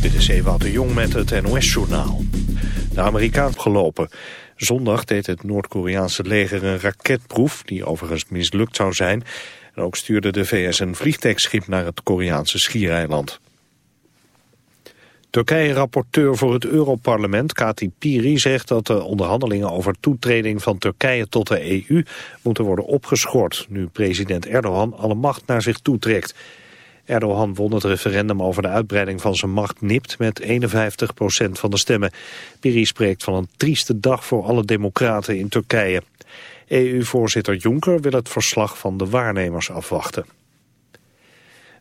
Dit is Ewout de Jong met het NOS-journaal. De Amerikaan gelopen. Zondag deed het Noord-Koreaanse leger een raketproef... die overigens mislukt zou zijn. En ook stuurde de VS een vliegtuigschip naar het Koreaanse schiereiland. Turkije-rapporteur voor het Europarlement, Kati Piri, zegt dat de onderhandelingen over toetreding van Turkije tot de EU moeten worden opgeschort, nu president Erdogan alle macht naar zich toetrekt. Erdogan won het referendum over de uitbreiding van zijn macht nipt met 51% van de stemmen. Piri spreekt van een trieste dag voor alle democraten in Turkije. EU-voorzitter Juncker wil het verslag van de waarnemers afwachten.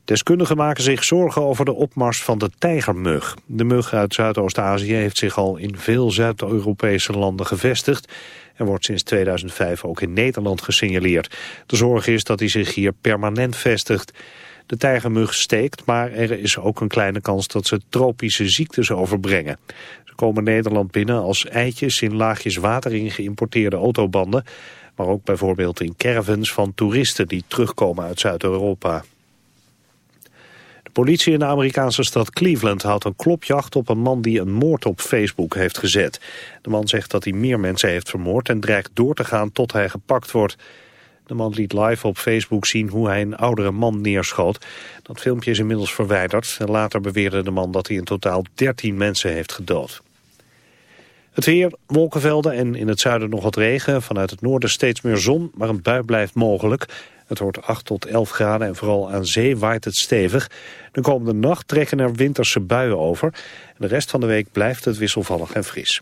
Deskundigen maken zich zorgen over de opmars van de tijgermug. De mug uit Zuidoost-Azië heeft zich al in veel Zuid-Europese landen gevestigd... en wordt sinds 2005 ook in Nederland gesignaleerd. De zorg is dat hij zich hier permanent vestigt. De tijgermug steekt, maar er is ook een kleine kans dat ze tropische ziektes overbrengen. Ze komen Nederland binnen als eitjes in laagjes water in geïmporteerde autobanden... maar ook bijvoorbeeld in caravans van toeristen die terugkomen uit Zuid-Europa. De politie in de Amerikaanse stad Cleveland houdt een klopjacht op een man die een moord op Facebook heeft gezet. De man zegt dat hij meer mensen heeft vermoord en dreigt door te gaan tot hij gepakt wordt. De man liet live op Facebook zien hoe hij een oudere man neerschoot. Dat filmpje is inmiddels verwijderd. Later beweerde de man dat hij in totaal 13 mensen heeft gedood. Het weer, wolkenvelden en in het zuiden nog wat regen. Vanuit het noorden steeds meer zon, maar een bui blijft mogelijk. Het wordt 8 tot 11 graden en vooral aan zee waait het stevig. De komende nacht trekken er winterse buien over. De rest van de week blijft het wisselvallig en fris.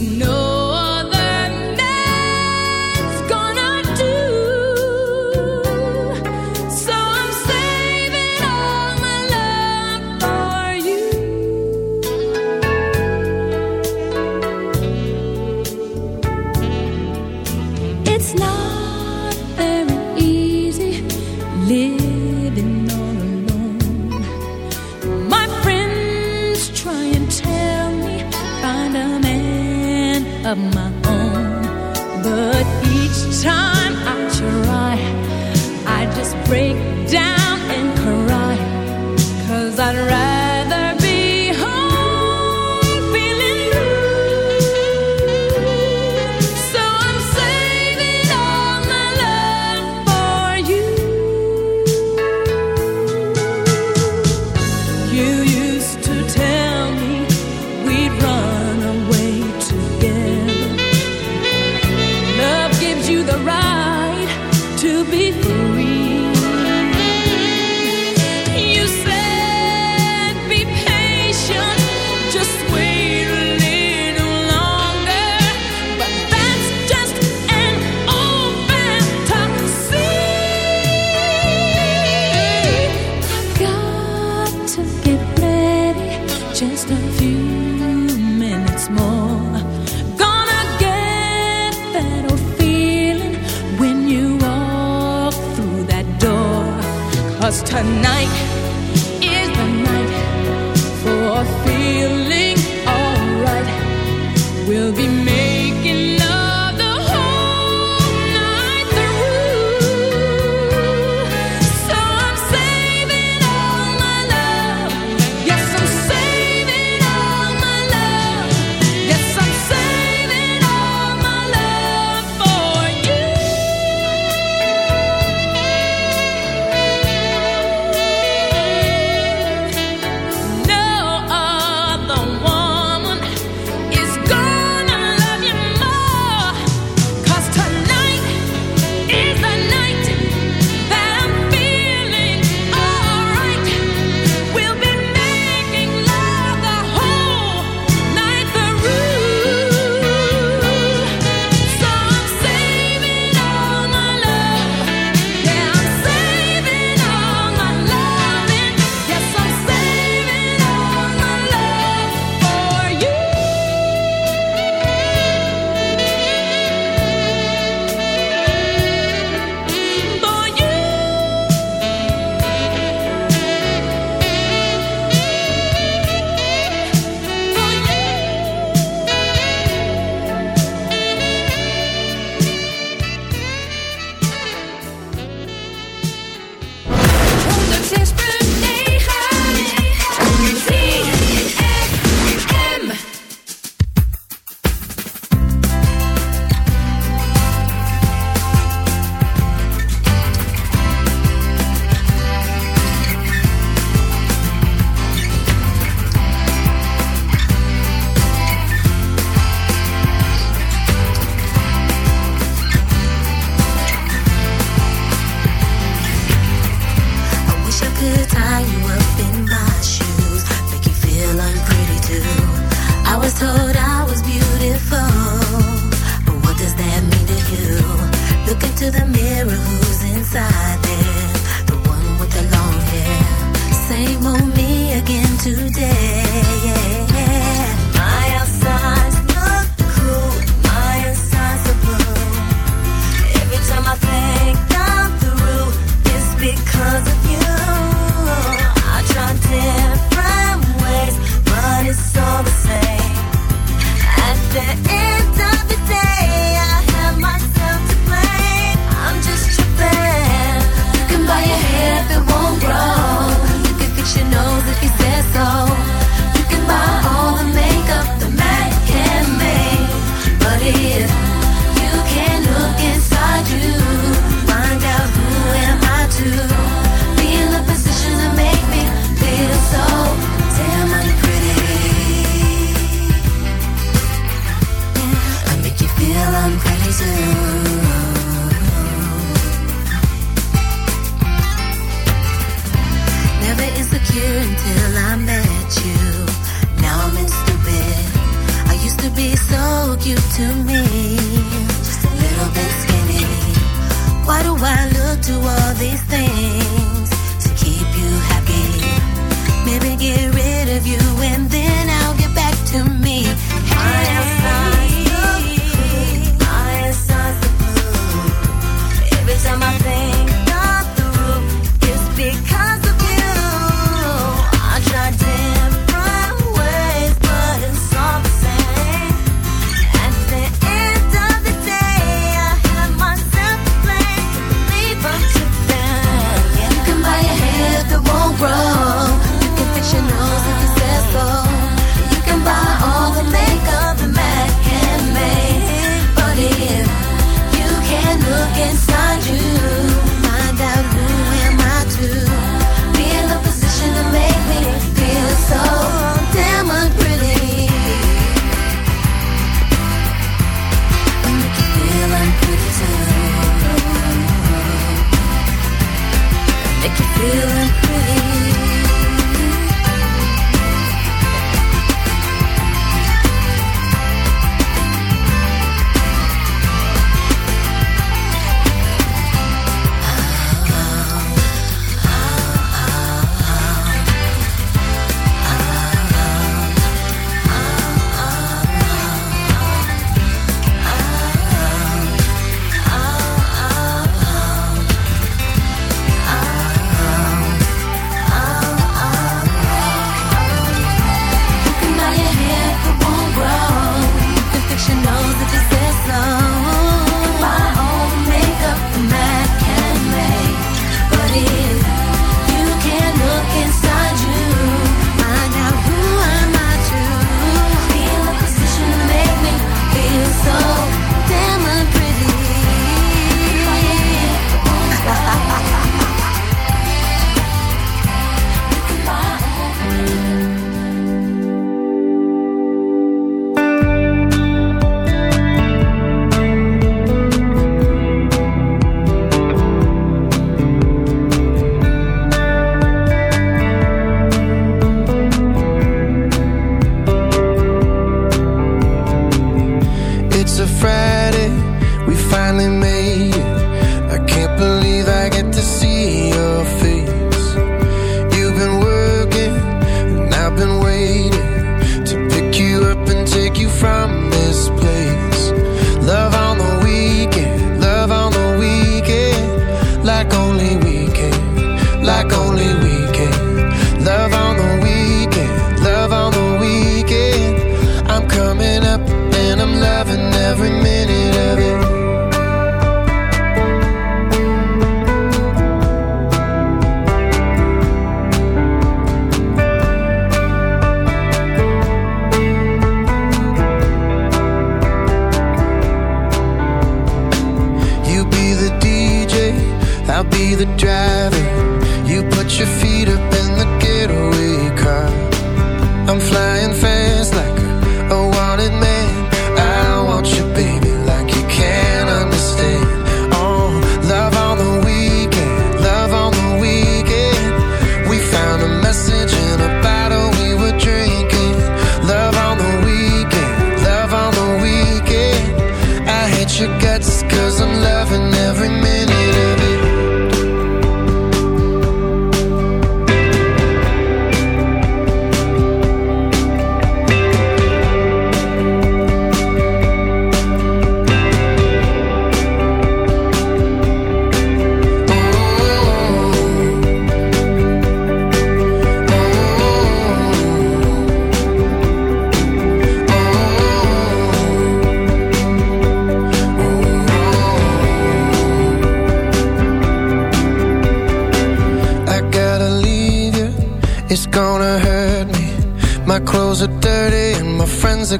No. know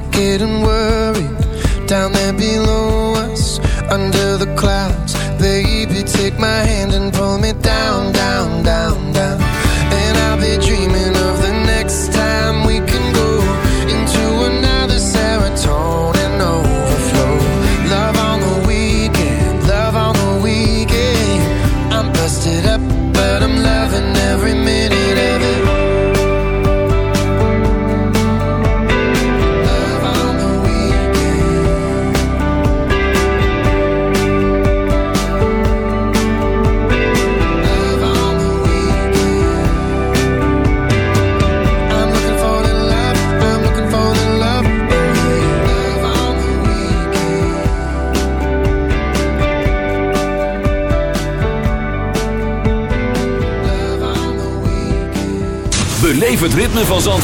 Love on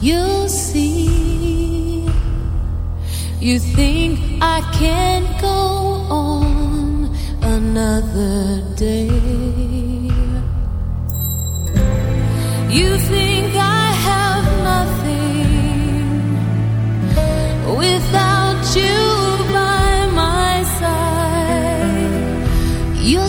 you see. You think I can go on another day. You think I have nothing without you by my side. You'll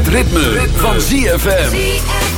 Het ritme, van ZFM.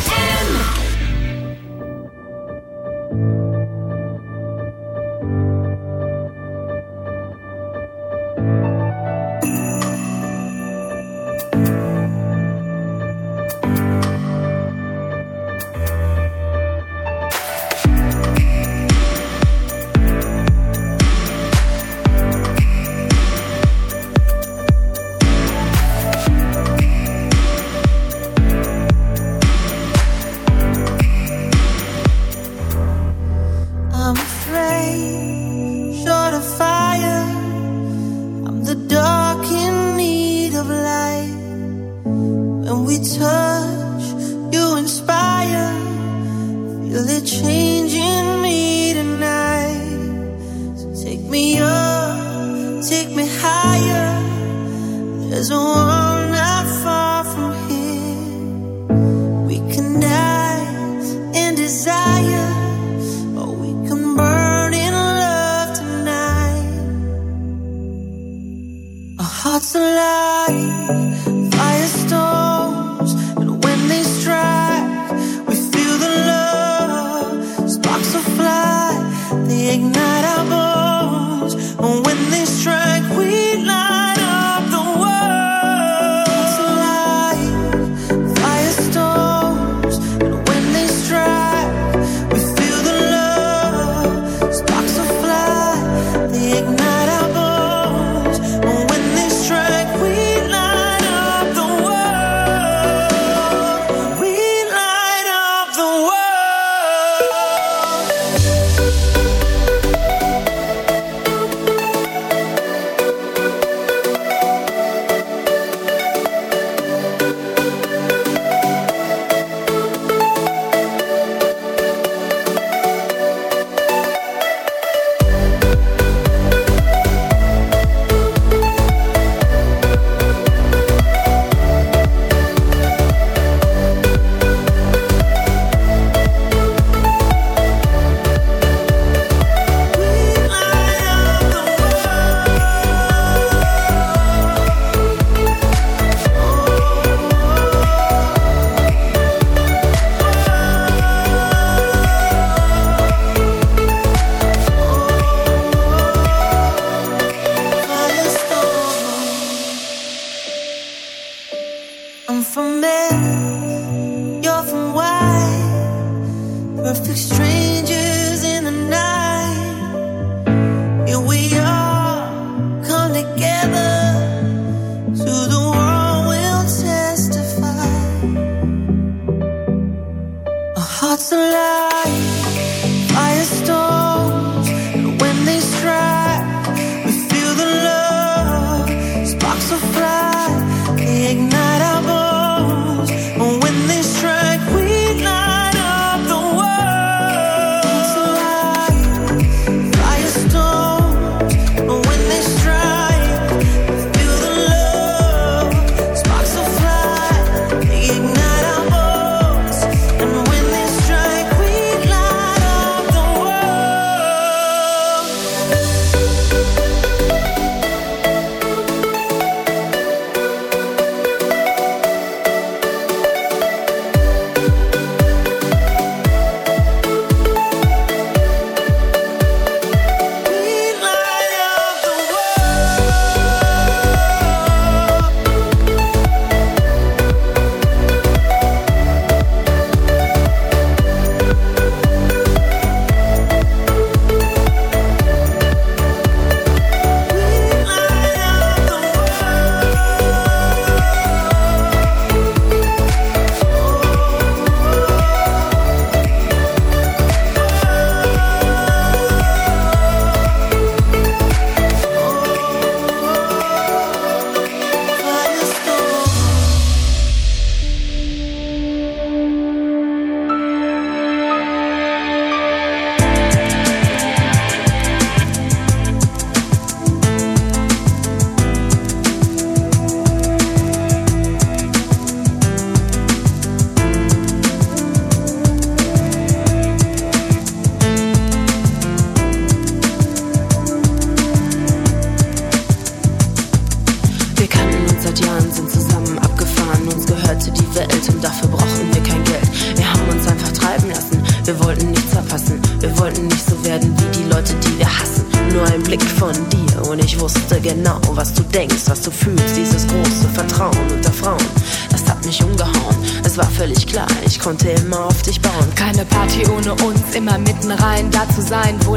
the ignite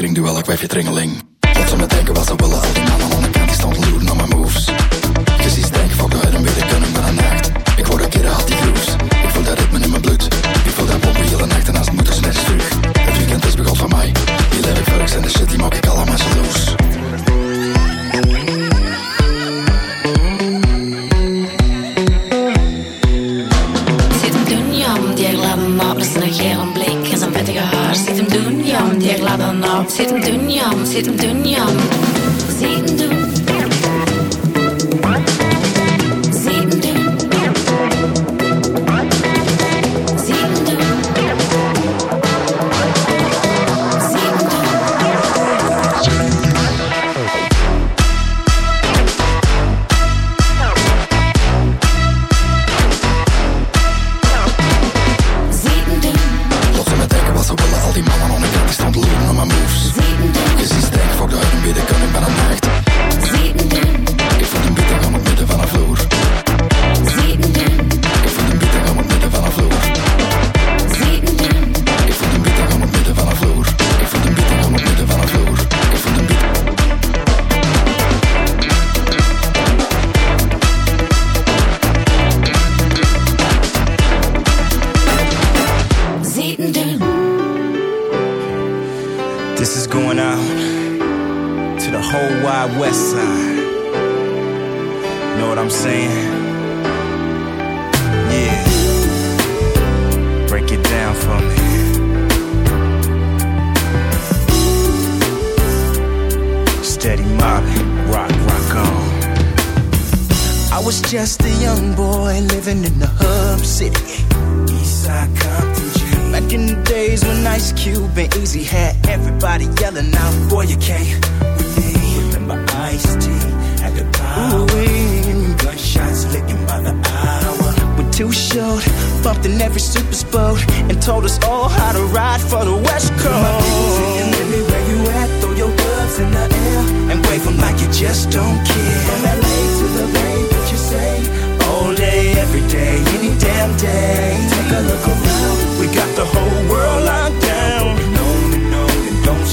kringduel, ik je tringeling. This is going out to the whole wide west side. Know what I'm saying? Yeah. Break it down for me. Steady mobbing, rock, rock on. I was just a young boy living in the hub city. Eastside Compton. Back in the days when Ice Cube and Eazy had everybody yelling out, Boy, you can't with me. Remember Ice T at the power. Gunshots licking by the hour. We're too short, bumped in every super boat, and told us all how to ride for the West Coast. My singing, Lily, where you at? Throw your gloves in the air and wave 'em like you just don't care. From LA to the Bay, what you say? All day, every day, any damn day. Take a look around, we got the whole world locked